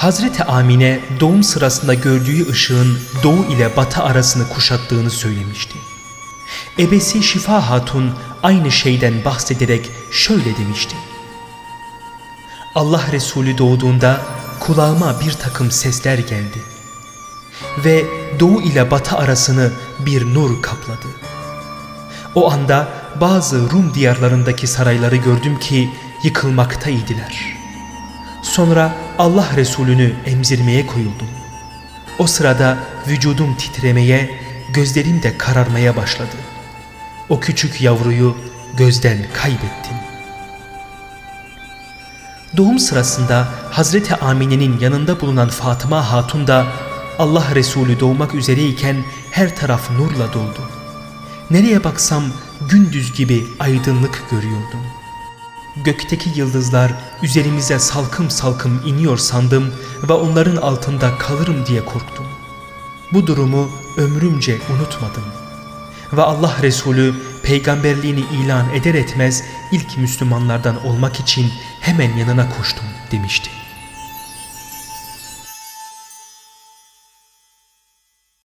Hazreti Amine doğum sırasında gördüğü ışığın doğu ile batı arasını kuşattığını söylemişti. Ebesi Şifa Hatun aynı şeyden bahsederek şöyle demişti. Allah Resulü doğduğunda kulağıma bir takım sesler geldi. Ve doğu ile batı arasını bir nur kapladı. O anda bazı Rum diyarlarındaki sarayları gördüm ki yıkılmaktaydılar. Sonra Allah Resulü'nü emzirmeye koyuldum. O sırada vücudum titremeye, gözlerim de kararmaya başladı. O küçük yavruyu gözden kaybettim. Doğum sırasında Hazreti Amine'nin yanında bulunan Fatıma Hatun da Allah Resulü doğmak üzereyken her taraf nurla doldu. Nereye baksam gündüz gibi aydınlık görüyordum. Gökteki yıldızlar üzerimize salkım salkım iniyor sandım ve onların altında kalırım diye korktum. Bu durumu ömrümce unutmadım. Ve Allah Resulü peygamberliğini ilan eder etmez ilk Müslümanlardan olmak için hemen yanına koştum demişti.